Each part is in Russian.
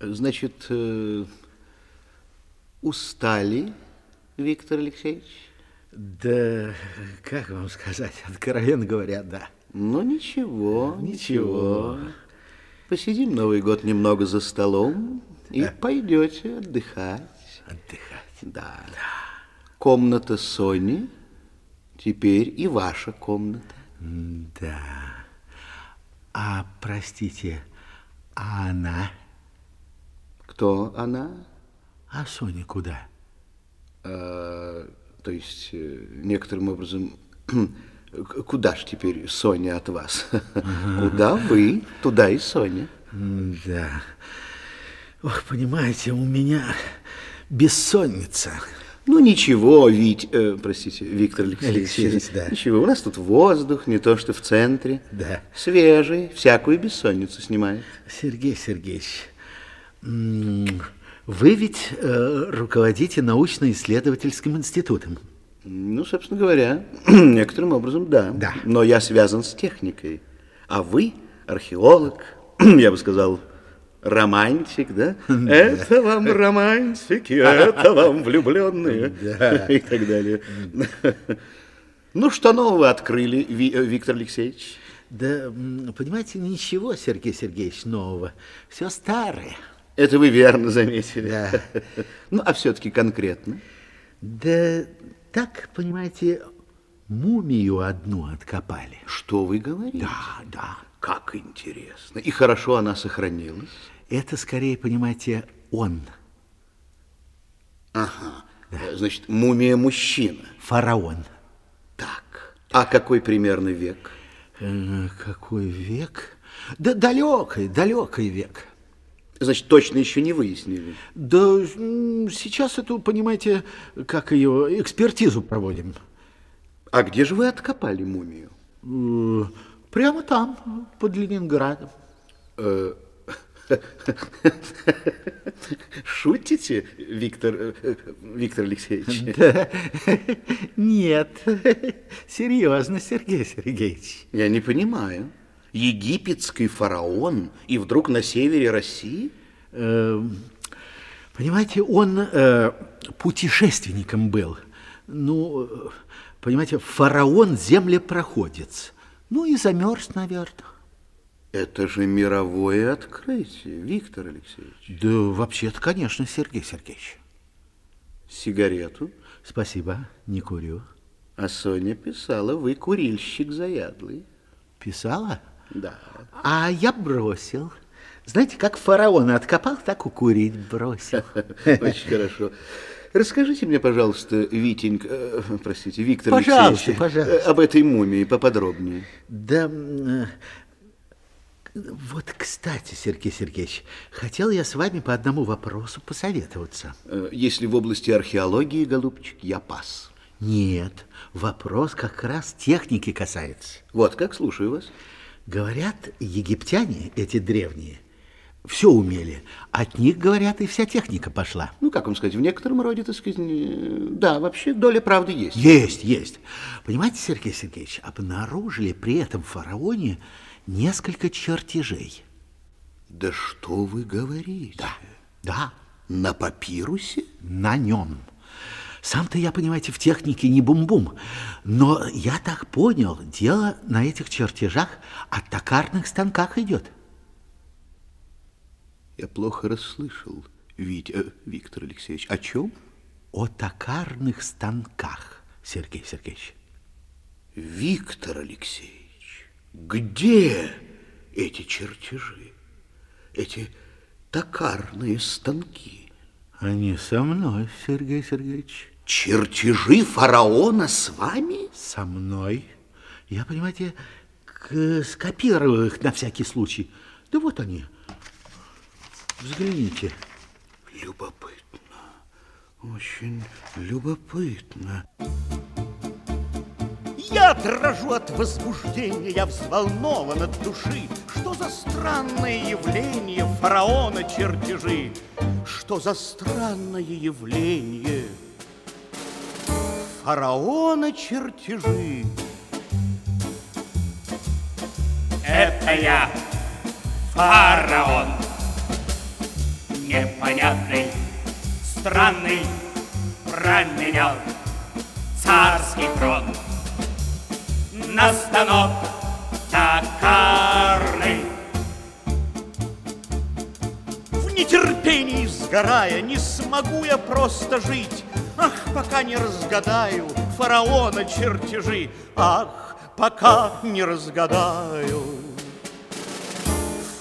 Значит, э, устали, Виктор Алексеевич? Да, как вам сказать, откровенно говоря, да. Ну, ничего, ничего. Посидим Новый год немного за столом и Да. пойдете отдыхать. Отдыхать. Да. Комната Сони теперь и ваша комната. Да. А, простите, а она? Кто она? А Соня куда? А, то есть, э, некоторым образом, куда ж теперь Соня от вас? Куда вы, туда и Соня. Да. Ох, понимаете, у меня бессонница. Ну, ничего, Вить, э, простите, Виктор Алексеевич. Алексеевич, да. Ничего, у нас тут воздух, не то что в центре. Да. Свежий, всякую бессонницу снимает. Сергей Сергеевич, вы ведь э, руководите научно-исследовательским институтом. Ну, собственно говоря, некоторым образом, да. Да. Но я связан с техникой. А вы археолог, я бы сказал, романтик, да? Это вам романтики, это вам влюбленные. И так далее. Ну, что нового открыли, э, Виктор Алексеевич? Да, понимаете, ничего, Сергей Сергеевич, нового. Все старое. Это вы верно заметили. Да. Ну, а все-таки конкретно. Да так, понимаете, мумию одну откопали. Что вы говорите? Да, да. Как интересно. И хорошо она сохранилась. Это скорее, понимаете, он, Ага. Э, Значит, мумия мужчина. фараон. Так. А какой примерно век? Э, какой век? Да далекий, далекий век. Значит, точно еще не выяснили. Да сейчас эту, понимаете, как ее, экспертизу проводим. А где же вы откопали мумию? Э, Прямо там, под Ленинградом. Шутите, Виктор, э, э, Виктор Алексеевич? Да. Нет, серьезно, Сергей Сергеевич. Я не понимаю. Египетский фараон и вдруг на севере России? Э, Понимаете, он э, путешественником был. Ну, э, понимаете, фараон землепроходец. Ну и замерз, наверное. Это же мировое открытие, Виктор Алексеевич. Да, вообще-то, конечно, Сергей Сергеевич. Сигарету? Спасибо, не курю. А Соня писала, вы курильщик заядлый. Писала? Да. А я бросил. Знаете, как фараона откопал, так и курить бросил. Очень хорошо. Расскажите мне, пожалуйста, Витенька, э, простите, Виктор Пожалуйста, Алексеевич, пожалуйста. э, об этой мумии поподробнее. Да, э, вот, кстати, Сергей Сергеевич, хотел я с вами по одному вопросу посоветоваться. Э, Если в области археологии, голубчик, я пас. Нет, вопрос как раз техники касается. Вот как, слушаю вас. Говорят, египтяне, эти древние, все умели. От них, говорят, и вся техника пошла. Ну, как вам сказать, в некотором роде, так сказать, да, вообще доля правды есть. Есть, есть. Понимаете, Сергей Сергеевич, обнаружили при этом фараоне несколько чертежей. Да что вы говорите? Да, да, На папирусе? на нем. Сам-то я, понимаете, в технике не бум-бум, но я так понял, дело на этих чертежах о токарных станках идет. Я плохо расслышал, Вить, э, Виктор Алексеевич. О чем? О токарных станках, Сергей Сергеевич. Виктор Алексеевич, где эти чертежи? Эти токарные станки? Они со мной, Сергей Сергеевич. Чертежи фараона с вами? Со мной. Я, понимаете, скопировал их на всякий случай. Да вот они. Взгляните. Любопытно, очень любопытно. Я дрожу от возбуждения, я взволнован от души. Что за странное явление фараона чертежи? Что за странное явление фараона чертежи? Это я, фараон. непонятный, странный, променял царский трон на станок токарный. В нетерпении сгорая, не смогу я просто жить. Ах, пока не разгадаю фараона чертежи. Ах, пока не разгадаю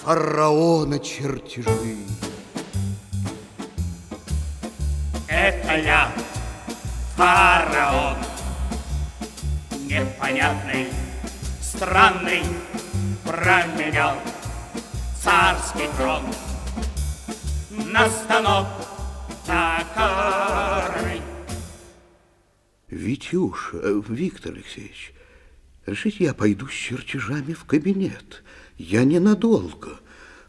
фараона чертежи. Это я, фараон, непонятный, странный, променял царский трон на станок токарный. Витюш, э, Виктор Алексеевич, решите, я пойду с чертежами в кабинет. Я ненадолго.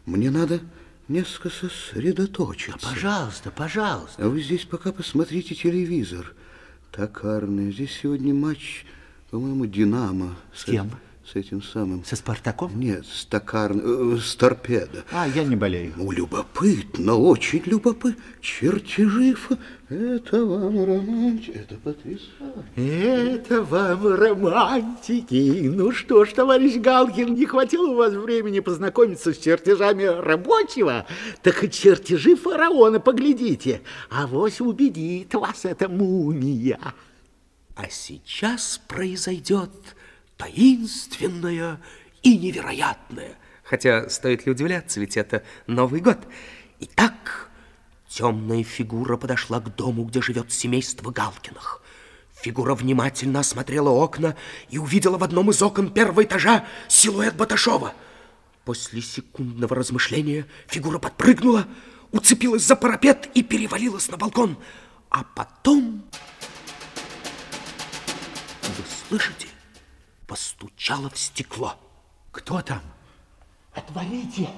Мне надо несколько сосредоточиться. Да, пожалуйста, пожалуйста. А вы здесь пока посмотрите телевизор. Токарный. Здесь сегодня матч, по-моему, Динамо. С кем? С этим самым. Со Спартаком? Нет, с токарным, э, с торпедо. А, я не болею. Ну, любопытно, очень любопытно. Чертежи, это вам романтика, это потрясающе. Это вам романтики. Ну что ж, товарищ Галкин, не хватило у вас времени познакомиться с чертежами рабочего? Так и чертежи фараона поглядите. А вось убедит вас эта мумия. А сейчас произойдет таинственное и невероятное. Хотя стоит ли удивляться, ведь это Новый год. Итак, темная фигура подошла к дому, где живет семейство Галкиных. Фигура внимательно осмотрела окна и увидела в одном из окон первого этажа силуэт Баташова. После секундного размышления фигура подпрыгнула, уцепилась за парапет и перевалилась на балкон. А потом... Вы слышите? Постучала в стекло. Кто там? Отворите!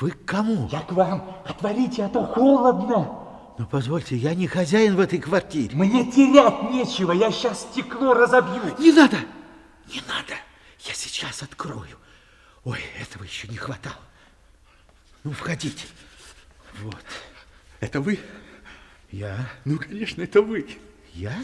Вы к кому? Я к вам! Отворите, а то холодно! Ну, позвольте, я не хозяин в этой квартире. Мне терять нечего, я сейчас стекло разобью. Не надо! Не надо! Я сейчас открою. Ой, этого еще не хватало. Ну, входите. Вот. Это вы? Я? Ну, конечно, это вы. Я?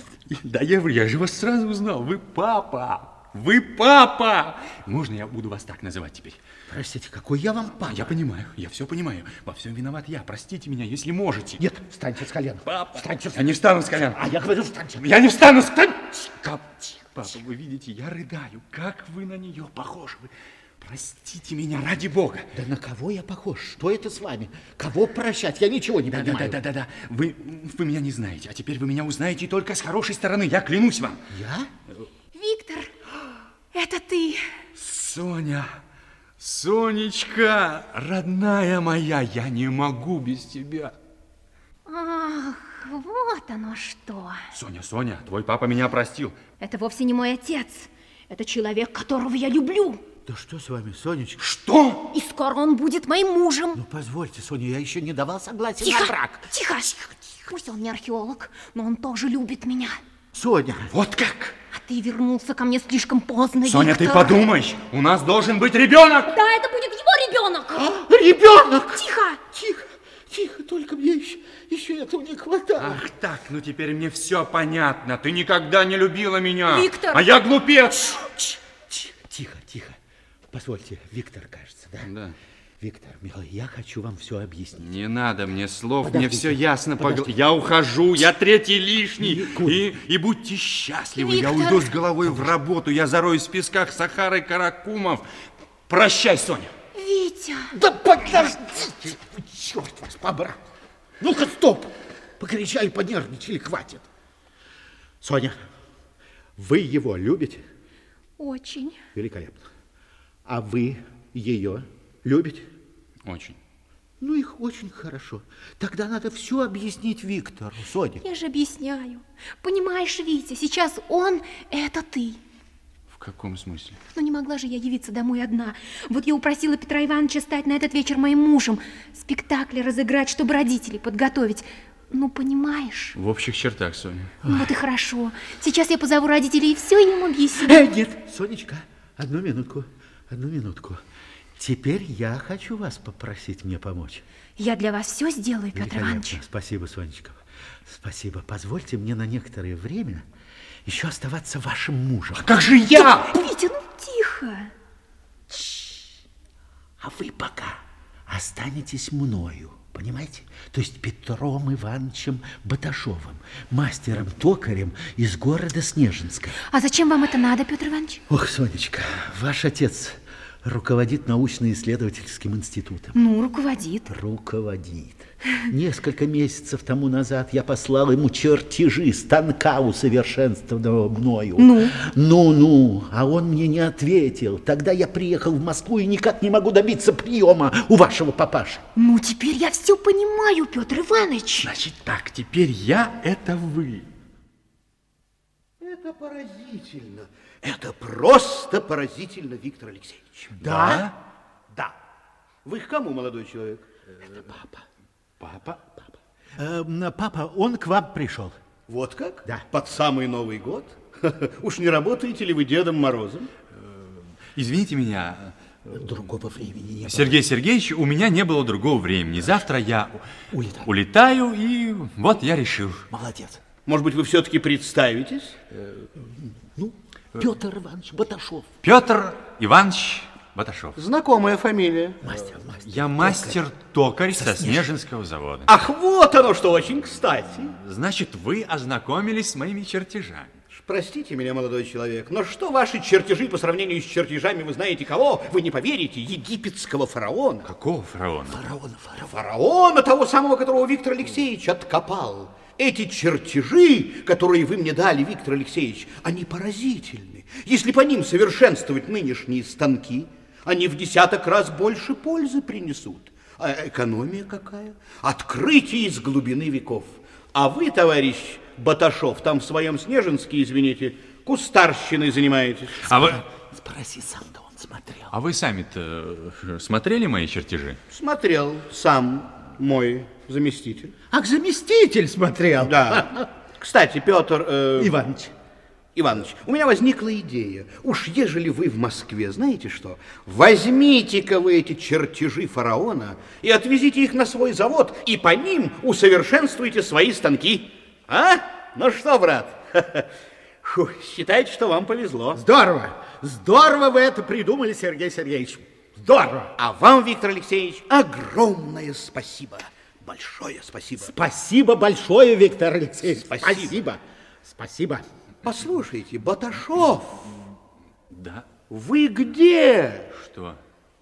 Да, я, я же вас сразу узнал. Вы папа. Вы папа! Можно я буду вас так называть теперь? Простите, какой я вам папа? Я понимаю, я все понимаю. Во всем виноват я. Простите меня, если можете. Нет, встаньте с колен. Папа. Встаньте Я не встану с колен. А я говорю, встаньте. Я не встану с колен. Папа, вы видите, я рыдаю. Как вы на нее похожи. Вы... Простите меня, ради бога. Да на кого я похож? Что это с вами? Кого прощать? Я ничего не Да, да, понимаю. да, да, да, да. Вы, вы меня не знаете, а теперь вы меня узнаете только с хорошей стороны. Я клянусь вам. Я? Виктор, это ты. Соня, Сонечка, родная моя, я не могу без тебя. Ах, вот оно что. Соня, Соня, твой папа меня простил. Это вовсе не мой отец. Это человек, которого я люблю. Да что с вами, Сонечка? Что? И скоро он будет моим мужем. Ну, позвольте, Соня, я еще не давал согласия Тихо, на брак. тихо. Пусть он не археолог, но он тоже любит меня. Соня, Вот как? А ты вернулся ко мне слишком поздно, Соня, ты Виктор. подумай, у нас должен быть ребенок. Да, это будет его ребенок. ребенок! Тихо. Тихо, тихо, только мне еще, еще этого не хватало. Ах так, ну теперь мне все понятно. Ты никогда не любила меня. Виктор. А я глупец. Тихо, тихо. Позвольте, Виктор, кажется, да? Да. Виктор, милый, я хочу вам все объяснить. Не надо мне слов, Подождите, мне все ясно. Погл- подождите. Я ухожу, я третий лишний. Никуда. И, и будьте счастливы, я Виктор. уйду с головой в работу, я зароюсь в песках Сахары Каракумов. Прощай, Соня. Витя. Да подождите! вы, Черт вас побрал! Ну-ка, стоп! Покричали, понервничали, хватит. Соня, вы его любите? Очень. Великолепно. А вы ее любите? Очень. Ну, их очень хорошо. Тогда надо все объяснить Виктору, Соня. Я же объясняю. Понимаешь, Витя, сейчас он – это ты. В каком смысле? Но не могла же я явиться домой одна. Вот я упросила Петра Ивановича стать на этот вечер моим мужем, спектакли разыграть, чтобы родителей подготовить. Ну, понимаешь? В общих чертах, Соня. Ну, вот и хорошо. Сейчас я позову родителей и все им объясню. Э, нет, Сонечка, одну минутку, одну минутку. Теперь я хочу вас попросить мне помочь. Я для вас все сделаю, Петр Иванович. Спасибо, Сонечка. Спасибо. Позвольте мне на некоторое время еще оставаться вашим мужем. Как же я? Витя, ну тихо. А вы пока останетесь мною, понимаете? То есть Петром Ивановичем Баташовым, мастером-токарем из города Снежинска. А зачем вам это надо, Петр Иванович? Ох, Сонечка, ваш отец руководит научно-исследовательским институтом. Ну, руководит. Руководит. Несколько месяцев тому назад я послал ему чертежи станка усовершенствованного мною. Ну? Ну-ну, а он мне не ответил. Тогда я приехал в Москву и никак не могу добиться приема у вашего папаши. Ну, теперь я все понимаю, Петр Иванович. Значит так, теперь я это вы. Это поразительно. Это просто поразительно, Виктор Алексеевич. Да? Да. Вы к кому, молодой человек? Папа? Э, папа, он к вам пришел. Вот как? Да. Под самый Новый год? Уж не работаете ли вы Дедом Морозом? Извините меня, Другого времени не было. Сергей Сергеевич, у меня не было другого времени. Завтра я Улетаю. улетаю, и вот я решил. Молодец. Может быть, вы все-таки представитесь? Ну, Петр Иванович Баташов. Петр Иванович Баташов. Знакомая фамилия. Мастер, мастер. Я мастер-токарь со Снежинского завода. Ах, вот оно что, очень кстати. Значит, вы ознакомились с моими чертежами. Простите меня, молодой человек, но что ваши чертежи по сравнению с чертежами, вы знаете кого? Вы не поверите, египетского фараона. Какого фараона? Фараона, фараона. Фараона, того самого, которого Виктор Алексеевич откопал. Эти чертежи, которые вы мне дали, Виктор Алексеевич, они поразительны. Если по ним совершенствовать нынешние станки, они в десяток раз больше пользы принесут. А экономия какая? Открытие из глубины веков. А вы, товарищ Баташов, там в своем Снежинске, извините, кустарщиной занимаетесь. А вы, Спроси сам, да он смотрел. а вы сами-то э, смотрели мои чертежи? Смотрел сам мой заместитель. Ах, заместитель смотрел. Да. Кстати, Петр... э, Иваныч. Иваныч, у меня возникла идея. Уж ежели вы в Москве, знаете что? Возьмите-ка вы эти чертежи фараона и отвезите их на свой завод, и по ним усовершенствуйте свои станки. А? Ну что, брат? Фу, считайте, что вам повезло. Здорово. Здорово вы это придумали, Сергей Сергеевич. Здорово. А вам, Виктор Алексеевич, огромное спасибо. Большое спасибо. Спасибо большое, Виктор Алексеевич. Спасибо. Спасибо. Спасибо. Послушайте, Баташов, Да. вы где? Что?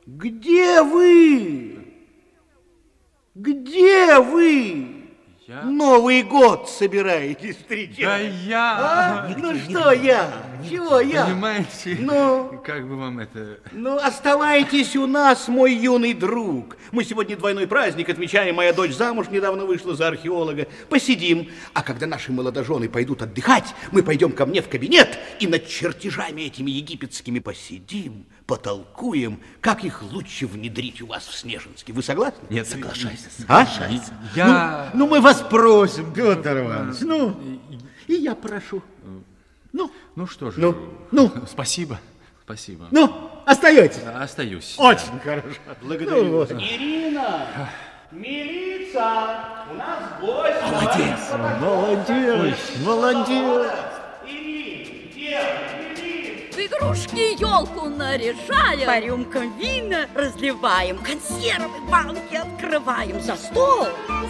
Где вы? Где вы? Я? Новый год собираетесь встречать? Да я... А? Ну что я? Чего я? Понимаете? Ну? Как бы вам это... Ну, оставайтесь у нас, мой юный друг. Мы сегодня двойной праздник отмечаем. Моя дочь замуж недавно вышла за археолога. Посидим. А когда наши молодожены пойдут отдыхать, мы пойдем ко мне в кабинет и над чертежами этими египетскими посидим, потолкуем, как их лучше внедрить у вас в Снежинске. Вы согласны? Нет, Соглашайся. А? Я... Ну, мы вас просим, Петр Иванович. Ну, и я прошу. Ну, Ну что же... Ну? ну, Спасибо. Спасибо. ну, остаетесь. Остаюсь. Очень хорошо. Благодарю. Ну, вот. Ирина! Милиция! У нас гость! Молодец, молодец, молодец. Ирин, где? Ирин! В игрушки елку наряжаем. По рюмкам вина разливаем. Консервы, банки открываем. За стол.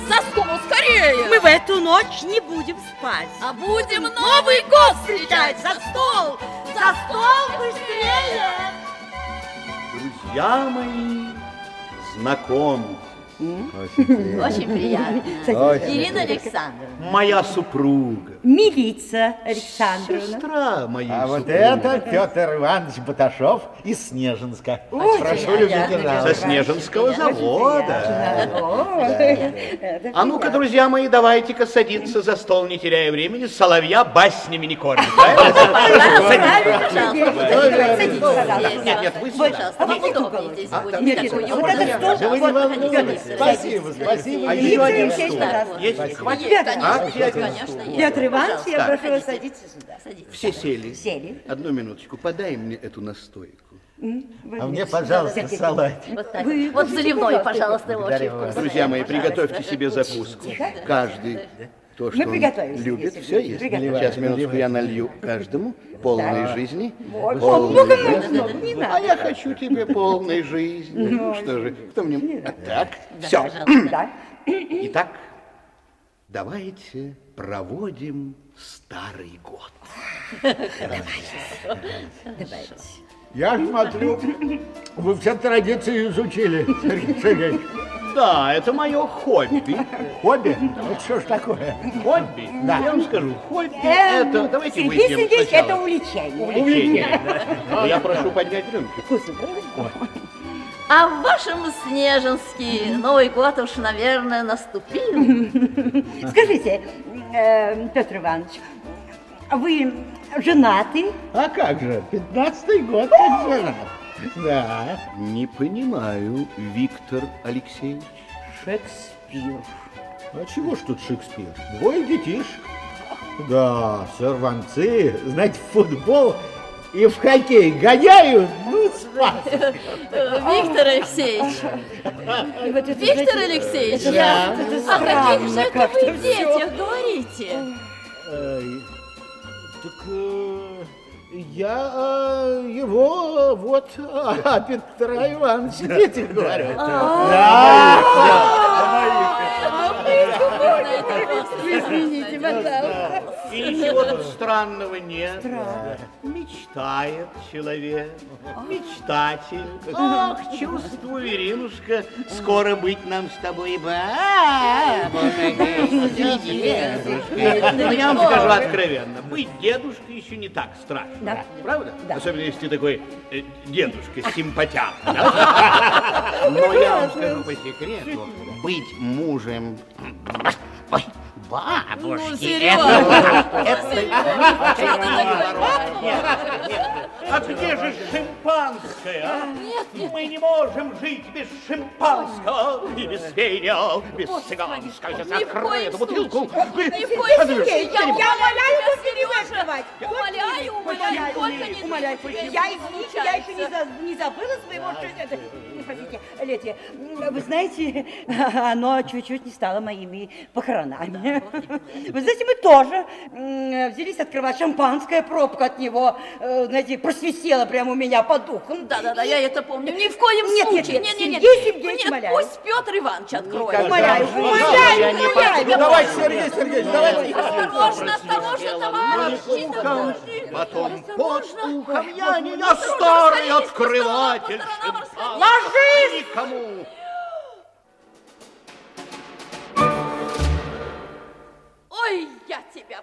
За стол скорее. Мы в эту ночь не будем спать. А будем Новый год встречать. За стол. За стол быстрее. Друзья мои, знакомьтесь. Очень приятно. Ирина Александровна. Моя супруга. Милиция Александровна. Сестра моей А вот это Петр Иванович Баташов из Снежинска. Прошу любить Со. Снежинского завода. А ну-ка, друзья мои, давайте-ка садиться за стол, не теряя времени. Соловья баснями не кормит. Нет, нет, вы сюда. Пожалуйста, будете. нет, Такой нет, уютный нет, стол. Вы Вот. Спасибо, спасибо. А еще один стул. Есть? Хватит? Конечно, есть. Петр Иванович, я прошу вас садитесь. садиться сюда. Садитесь. Все сели. Сели. Одну минуточку, подай мне эту настойку. А мне, пожалуйста, салат. Вот так. вот заливной, пожалуйста, очень вкусно. Друзья мои, приготовьте себе закуску. Каждый то, что он приготовим, любит, все есть. Сейчас, минутку, я налью каждому полной жизни. Вот. полной Много жизни. много, не надо. А я хочу тебе полной жизни. Ну что же, кто мне... Так, все. Да. Итак, давайте проводим старый год. Я смотрю, вы все традиции изучили, Сергей Сергеевич. Да, это мое хобби. Хобби? Вот что ж такое? Хобби? Да. Я вам скажу, хобби Эм, это... Давайте Сергей выпьем Сергеевич, сначала. это увлечение. Увлечение. да. Я прошу поднять рюмки. А в вашем Снежинске Новый год уж, наверное, наступил. Скажите, э, Петр Иванович, вы женаты? А как же, пятнадцатый год как женат. Да. Не понимаю, Виктор Алексеевич. Шекспир. А чего ж тут Шекспир? Двое детишек. Да, сорванцы, знаете, в футбол и в хоккей гоняют, ну, спас. Виктор Алексеевич, Вот это, Виктор Алексеевич, я... это О каких же это вы детях говорите? Так э, я э, его, вот, а Петра Ивановича дети говорю. Извините, пожалуйста. И ничего тут странного нет. Мечтает человек, мечтатель. Ох, чувствую, Иринушка, скоро быть нам с тобой бабушкой. Ну, я вам скажу откровенно, быть дедушкой еще не так страшно. Да. Правда? Да. Особенно, если ты такой э, дедушка симпатян. да? Но я вам скажу по секрету, быть мужем... Бабушки, Ну, Серёга, а где же шимпанское? а? Мы не можем жить без шимпанского. И без пения, без цыганского. Сейчас открою эту бутылку. Ни в коем случае. Я умоляю вас не закрывать. Умоляю, умоляю, только не я, извините, я еще не, забыла своего шестя. Простите, Летия, вы знаете, оно чуть-чуть не стало моими похоронами. Вы знаете, мы тоже взялись открывать шампанское, пробка от него, э, знаете, просвистела прямо у меня по духам. Да-да-да, я это помню. Ни в коем Нет, нет, случае. нет, нет, нет, Сергей Сергеевич, Нет, умоляю. пусть Петр Иванович откроет. Умоляю, умоляю, не умоляю. Давайте, Сергей Сергеевич, давайте. Осторожно, осторожно, товарищи. Потом под ухом я не старый открыватель по сторонам, шимпанского. расходитесь. Никому. Ой, я тебя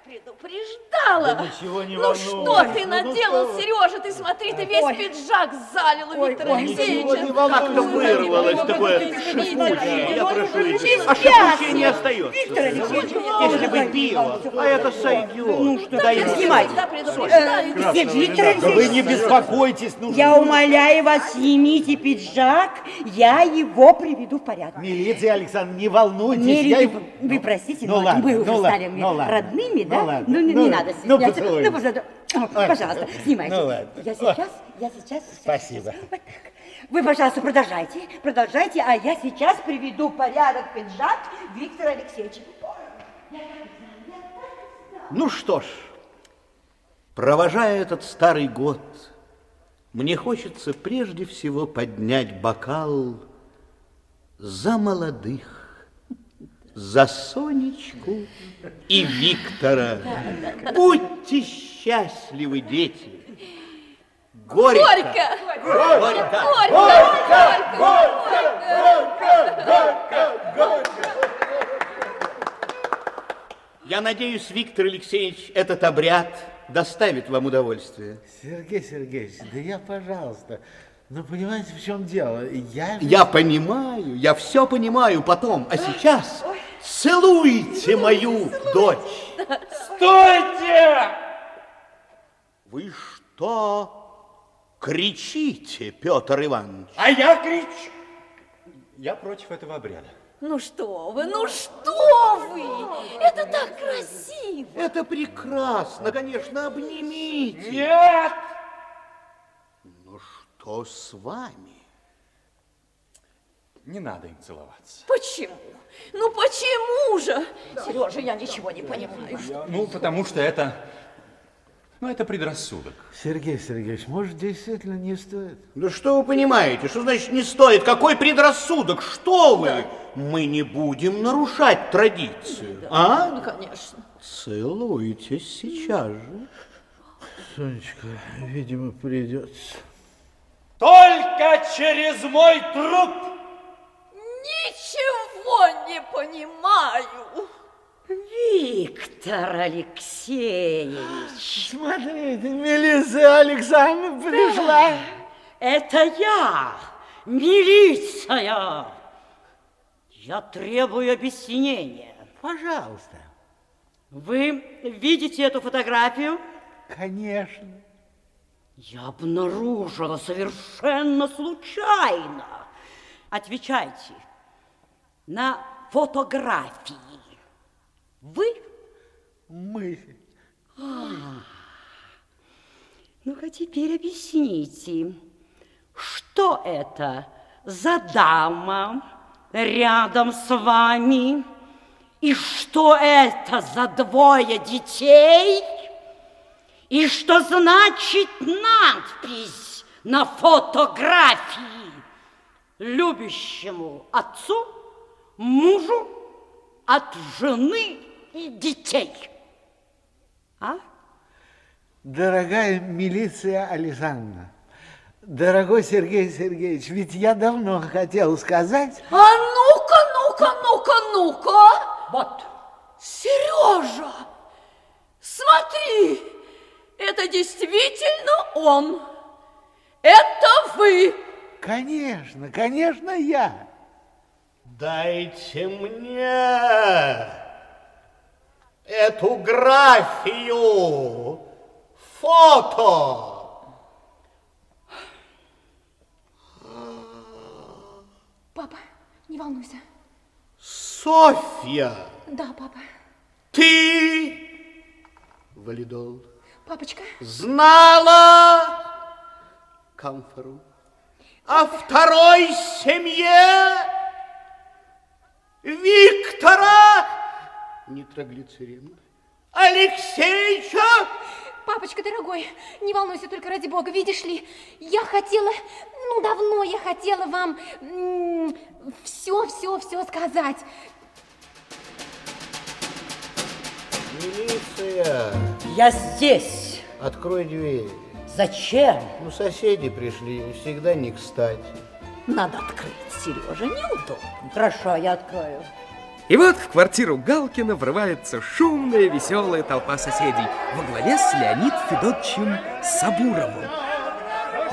предупреждала. Да ничего не ну что ты Ну, ну наделал, что вы. Сережа? Ты смотри, ты весь Ой. пиджак залил у Виктора Алексеевича. Как-то вырвалось такое шипучее. Я прошу извинить. А шипучее не остается. Виктор Алексеевич, Если бы пиво, а это сойдет. Ну что, мне. снимайте. Виктор Да вы Алексеевич? не беспокойтесь, ну Я умоляю вас, снимите пиджак, я его приведу в порядок. Милиция, Александр, не волнуйтесь. Вы, вы простите, Ну но уже ну стали ну родными, да? Ну ладно, Ну, не, ну, не надо ну, стесняться. поцелуй. пожалуйста, пожалуйста, снимайте. Ну ладно. Я сейчас, я сейчас. Спасибо. Вы, пожалуйста, продолжайте, продолжайте, а я сейчас приведу в порядок пиджак Виктора Алексеевича. Ну что ж, провожая этот старый год, мне хочется прежде всего поднять бокал за молодых, за Сонечку и Виктора. Будьте счастливы, дети. Горько. Горько! Горько. Горько! Горько! Я надеюсь, Виктор Алексеевич, этот обряд доставит вам удовольствие. Сергей Сергеевич, да я, пожалуйста. Ну, понимаете, в чем дело? Я... же- Я понимаю, я все понимаю потом. А сейчас целуйте мою дочь. Стойте! Вы что кричите, Петр Иванович? А я кричу. Я против этого обряда. Ну что вы, ну что вы? Это так красиво! Это прекрасно, конечно, обнимите. Нет! Что с вами? Не надо им целоваться. Почему? Ну почему же? Сережа, я ничего не понимаю. Ну, потому что это... Ну, это предрассудок. Сергей Сергеевич, может, действительно не стоит? Да что вы понимаете? Что значит не стоит? Какой предрассудок? Что вы? Мы не будем нарушать традицию. А? Ну, конечно. Целуйтесь сейчас же. Сонечка, видимо, придется. Только через мой труп! Ничего не понимаю. Виктор Алексеевич. Смотрите, Мелисса Александровна пришла. Это я, милиция. Я требую объяснения. Пожалуйста. Вы видите эту фотографию? Конечно. Я обнаружила совершенно случайно. Отвечайте. На фотографии вы? Мы. Ну-ка теперь объясните, что это за дама рядом с вами? И что это за двое детей? И что значит надпись на фотографии? Любящему отцу, мужу от жены и детей. А? Дорогая милиция Александровна, дорогой Сергей Сергеевич, ведь я давно хотел сказать... А ну-ка, ну-ка, ну-ка, ну-ка! Вот. Сережа, смотри, это действительно он. Это вы. Конечно, конечно, я. Дайте мне эту графию, фото. Папа, не волнуйся. Софья, Да, папа. ты, валидол, Папочка, знала камфору о второй семье Виктора нитроглицерин Алексеевича папочка дорогой, не волнуйся только ради бога. Видишь ли, я хотела, ну давно я хотела вам все, все, все сказать. Милиция, Я здесь. открой дверь. Зачем? Ну, соседи пришли, всегда не кстати. Надо открыть, Сережа, неудобно. Хорошо, я открою. И вот в квартиру Галкина врывается шумная, веселая толпа соседей во главе с Леонид Федотовичем Сабуровым.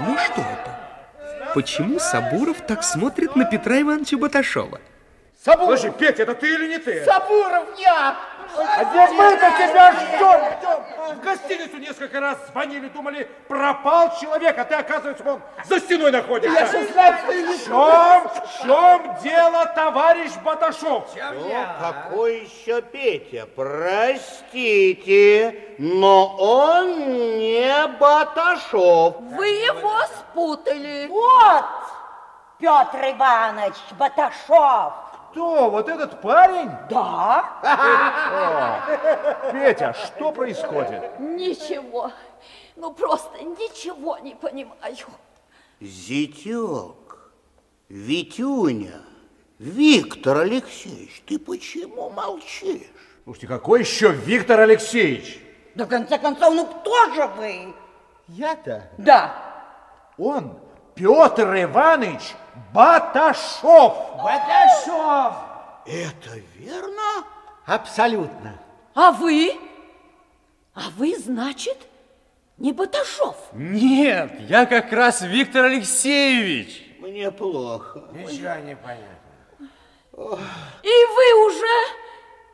Ну что это? Почему Сабуров так смотрит на Петра Ивановича Баташова? Сабуров! Слушай, Петя, это ты или не ты? Сабуров, я! А где мы-то тебя ждем? В гостиницу несколько раз звонили, думали, пропал человек, а ты, оказывается, вон за стеной находишься. Я 16 В чем, в чем дело, товарищ Баташов? Ну, какой еще Петя? Простите, но он не Баташов. Вы его спутали. Вот, Петр Иванович Баташов. Кто? Вот этот парень? Да? Петя, что происходит? Ничего. Ну, просто ничего не понимаю. Зятек, Витюня, Виктор Алексеевич, ты почему молчишь? Слушайте, какой еще Виктор Алексеевич? Да, в конце концов, ну кто же вы? Я-то? Да. Он Петр Иванович Баташов. Баташов! Это верно? Абсолютно. А вы? А вы, значит, не Баташов? Нет, я как раз Виктор Алексеевич. Мне плохо. Ничего не понятно. И вы уже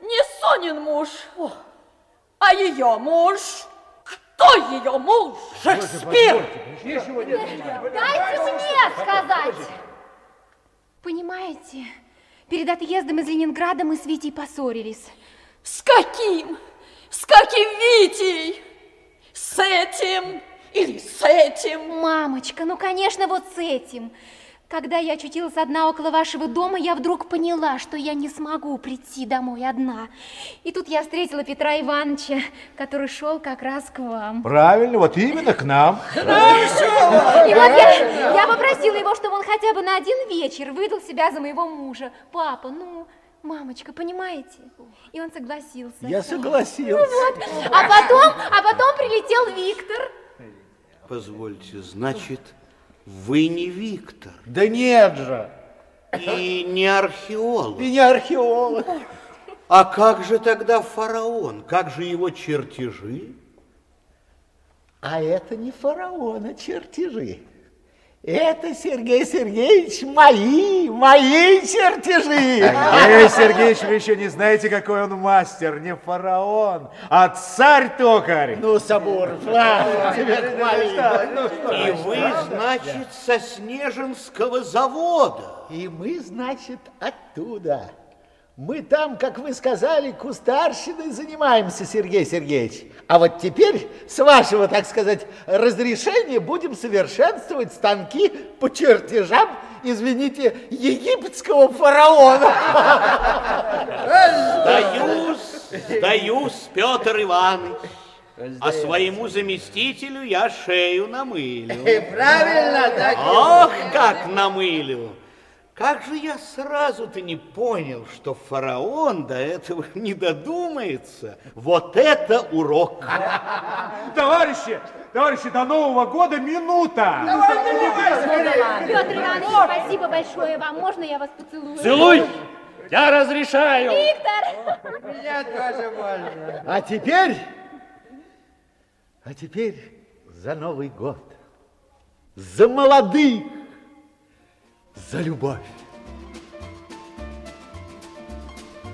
не Сонин муж, а ее муж. Кто ее муж? Шекспир! Дайте мне сказать. Понимаете, перед отъездом из Ленинграда мы с Витей поссорились. С каким? С каким Витей? С этим? или с этим? Мамочка, ну, конечно, вот с этим. Когда я очутилась одна около вашего дома, я вдруг поняла, что я не смогу прийти домой одна. И тут я встретила Петра Ивановича, который шел как раз к вам. Правильно, вот именно к нам. И вот я, я попросила его, чтобы он хотя бы на один вечер выдал себя за моего мужа. Папа, ну, мамочка, понимаете? И он согласился. Я согласился. Ну вот. А потом, а потом прилетел Виктор. Позвольте, значит, вы не Виктор. Да нет же. И не археолог. И не археолог. А как же тогда фараон? Как же его чертежи? А это не фараон, а чертежи. Это, Сергей Сергеевич, мои, мои чертежи. Сергей Сергеевич, вы еще не знаете, какой он мастер. Не фараон, а царь-токарь. Ну, Сабуров, ладно, тебе хвали. И вы, значит, со Снежинского завода. И мы, значит, оттуда. Мы там, как вы сказали, кустарщиной занимаемся, Сергей Сергеевич. А вот теперь, с вашего, так сказать, разрешения, будем совершенствовать станки по чертежам, извините, египетского фараона. Сдаюсь, сдаюсь, Петр Иванович. А своему заместителю я шею намылю. Правильно, так. Ох, как намылю! Как же я сразу-то не понял, что фараон до этого не додумается. Вот это урок. Товарищи, товарищи, до Нового года минута. Петр Иванович, спасибо большое вам. Можно я вас поцелую? Целуй! Я разрешаю. Виктор! Меня тоже можно. А теперь, а теперь за Новый год, за молодых, за любовь.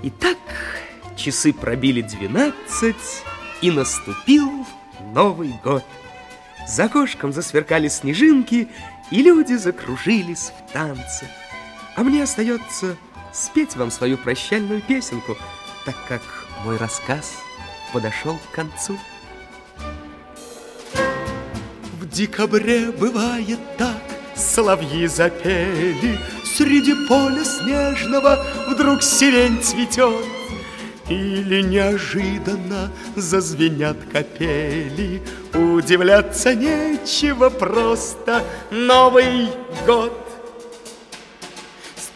Итак, часы пробили двенадцать, и наступил Новый год. За окошком засверкали снежинки, и люди закружились в танце. А мне остается спеть вам свою прощальную песенку, так как мой рассказ подошел к концу. В декабре бывает так, соловьи запели, Среди поля снежного вдруг сирень цветет, Или неожиданно зазвенят капели. Удивляться нечего, просто Новый год.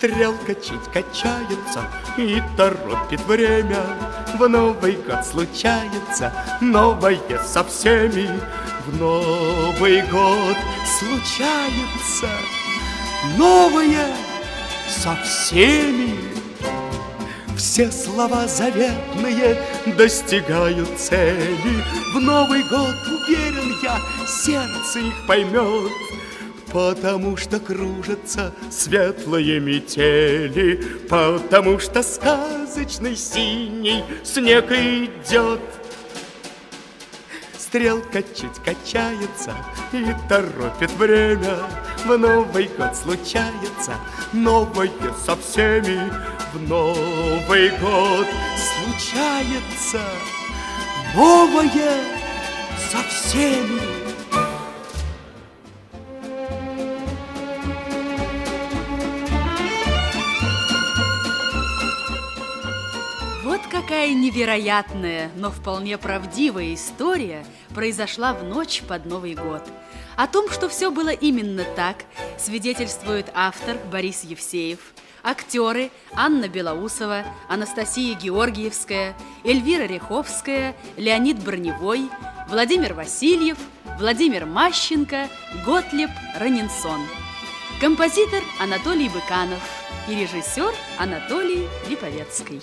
Стрелка чуть качается и торопит время. В Новый год случается новое со всеми. В Новый год случается новое со всеми. Все слова заветные достигают цели. В Новый год, уверен я, сердце их поймет. Потому что кружатся светлые метели, Потому что сказочный синий снег идет. Стрелка чуть качается и торопит время. В Новый год случается новое со всеми. В Новый год случается новое со всеми. Вот какая невероятная, но вполне правдивая история произошла в ночь под Новый год. О том, что все было именно так, свидетельствует автор Борис Евсеев, актеры Анна Белоусова, Анастасия Георгиевская, Эльвира Ряховская, Леонид Броневой, Владимир Васильев, Владимир Мащенко, Готлеб Ранинсон. Композитор Анатолий Быканов и режиссер Анатолий Липовецкий.